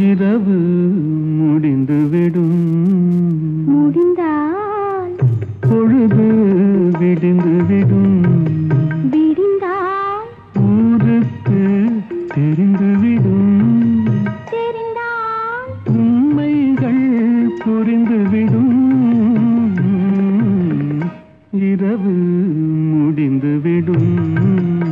இரவு முடிந்துவிடும். முடிந்தால் பொழுது விடிந்துவிடும். விடிந்தால் ஊருக்கு தெரிந்துவிடும். தெரிந்தால் உண்மைகள் புரிந்துவிடும். இரவு முடிந்துவிடும்.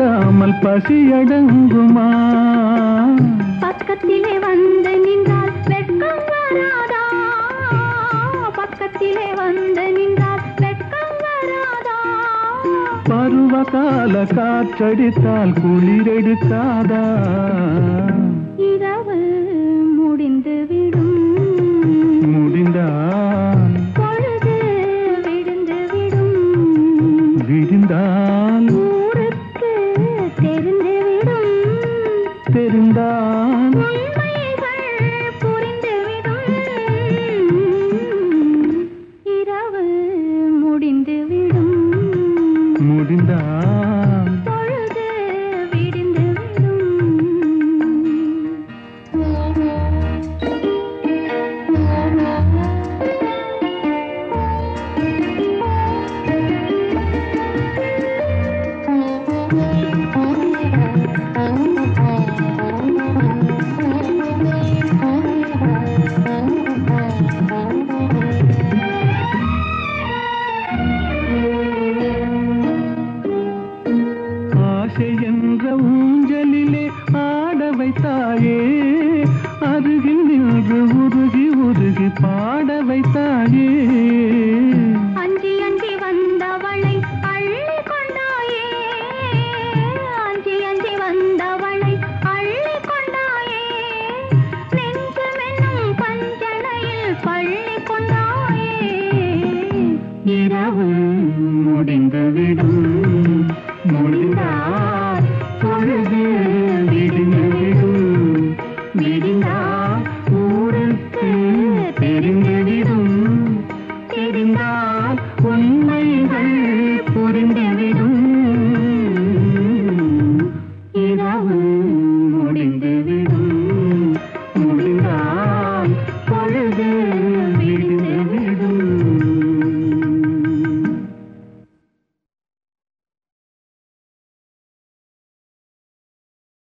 விழுந்திடாமல் பசியடங்குமா? பக்கத்திலே வந்து நின்றால் வெட்கம் வராதா? பக்கத்திலே வந்து நின்றால் வெட்கம் வராதா? பருவகால காற்றடித்தால் குளிரெடுக்காதா? புரிந்துவிடும் இரவு முடிந்துவிடும் முடிந்தால் அஞ்சி அஞ்சி வந்தவளை அள்ளி கொண்டாயே அஞ்சி அஞ்சி வந்தவளை அள்ளி கொண்டாயே இரவு முடிந்துவிடும்.